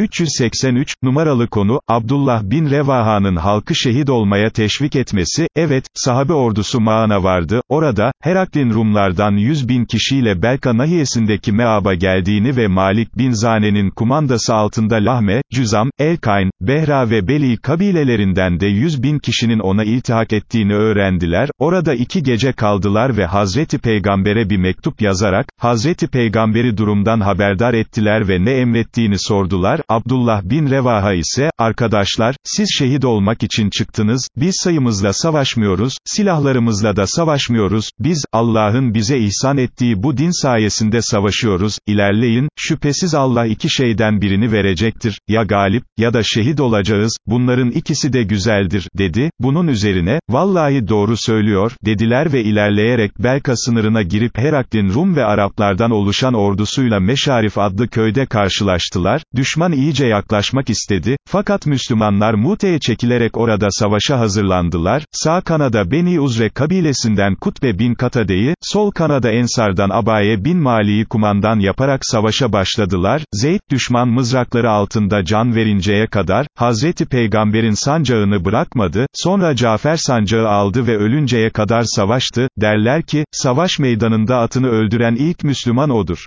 383, numaralı konu, Abdullah bin Revaha'nın halkı şehit olmaya teşvik etmesi, evet, sahabe ordusu Mağan'a vardı, orada, Heraklin Rumlardan 100 bin kişiyle Belka nahiyesindeki Meab'a geldiğini ve Malik bin Zane'nin kumandası altında Lahme, Cüzam, Elkayn, Behra ve Beli kabilelerinden de 100 bin kişinin ona iltihak ettiğini öğrendiler, orada iki gece kaldılar ve Hazreti Peygamber'e bir mektup yazarak, Hazreti Peygamberi durumdan haberdar ettiler ve ne emrettiğini sordular, Abdullah bin Revaha ise, arkadaşlar, siz şehit olmak için çıktınız, biz sayımızla savaşmıyoruz, silahlarımızla da savaşmıyoruz, biz, Allah'ın bize ihsan ettiği bu din sayesinde savaşıyoruz, ilerleyin, şüphesiz Allah iki şeyden birini verecektir, ya galip, ya da şehit olacağız, bunların ikisi de güzeldir, dedi, bunun üzerine, vallahi doğru söylüyor, dediler ve ilerleyerek Belka sınırına girip Heraklin Rum ve Araplardan oluşan ordusuyla Meşarif adlı köyde karşılaştılar, düşman iyice yaklaşmak istedi, fakat Müslümanlar Mute'ye çekilerek orada savaşa hazırlandılar, sağ kanada Beni Uzre kabilesinden Kutbe bin Katade'yi, sol kanada Ensardan Abaye bin Mali'yi kumandan yaparak savaşa başladılar, Zeyd düşman mızrakları altında can verinceye kadar, Hazreti Peygamber'in sancağını bırakmadı, sonra Cafer sancağı aldı ve ölünceye kadar savaştı, derler ki, savaş meydanında atını öldüren ilk Müslüman odur.